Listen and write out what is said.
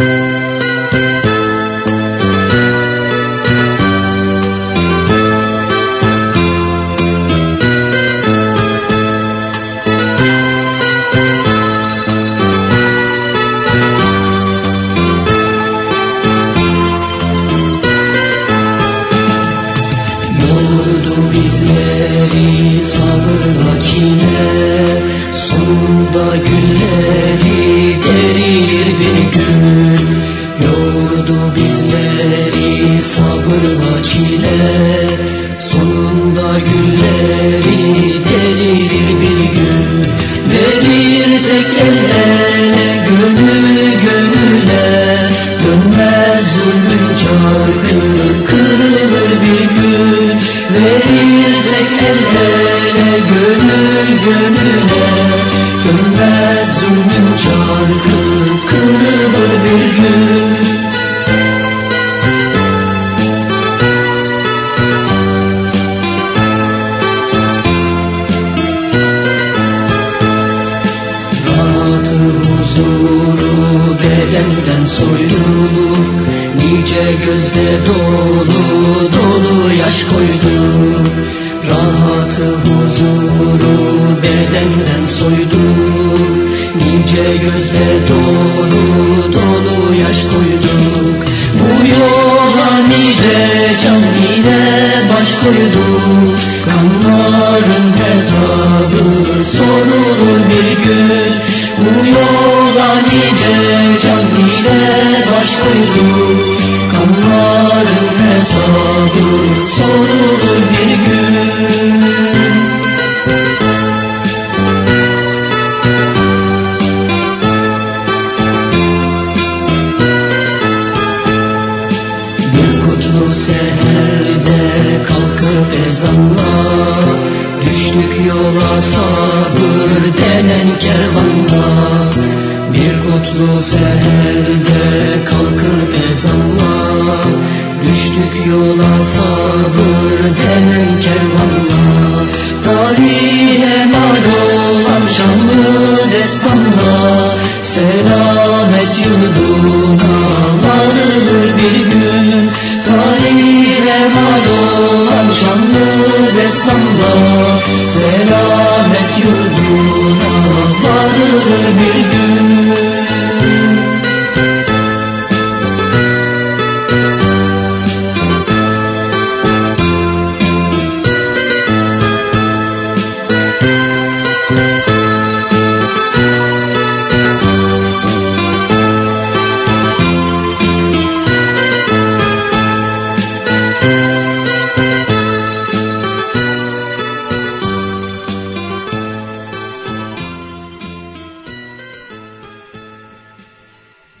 Yordu Yordu bizleri sabırla çile. Sonunda gülleri derilir bir gün Verirsek el ele gönül gönüle. Dönmez zulmün çarkı kırılır bir gün Verirsek el ele gönül gönüle huzuru bedenden soydu Nice gözde dolu dolu yaş koydu Rahatı huzuru bedenden soydu Nice gözde dolu dolu yaş koyduk. Bu yola nice can ile baş koyduk. Kanların ezanla Düştük yola sabır denen kervanla. Bir kutlu seherde kalkıp ezanla. Düştük yola sabır